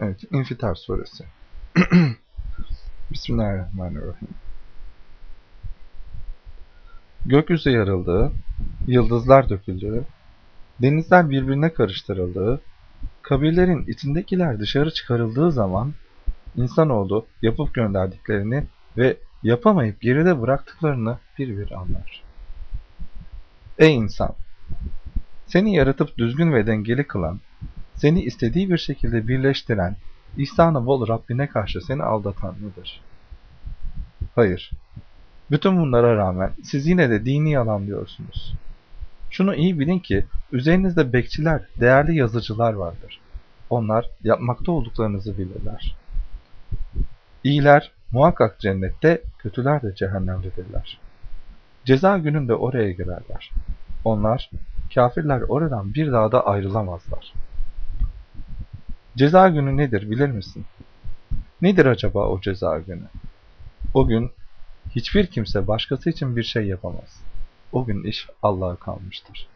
Evet, İnfitar suresi. Bismillahirrahmanirrahim. Gökyüzü yarıldı, yıldızlar döküldü, denizler birbirine karıştırıldı, kabirlerin içindekiler dışarı çıkarıldığı zaman insanoğlu yapıp gönderdiklerini ve yapamayıp geride bıraktıklarını bir bir anlar. Ey insan! Seni yaratıp düzgün ve dengeli kılan, seni istediği bir şekilde birleştiren, ihsanı bol Rabbine karşı seni aldatan nedir? Hayır. Bütün bunlara rağmen siz yine de dini yalanlıyorsunuz. Şunu iyi bilin ki üzerinizde bekçiler, değerli yazıcılar vardır. Onlar yapmakta olduklarınızı bilirler. İyiler muhakkak cennette, kötüler de cehennemdedirler. Ceza gününde oraya girerler. Onlar, kafirler oradan bir daha da ayrılamazlar. Ceza günü nedir bilir misin? Nedir acaba o ceza günü? O gün hiçbir kimse başkası için bir şey yapamaz. O gün iş Allah'a kalmıştır.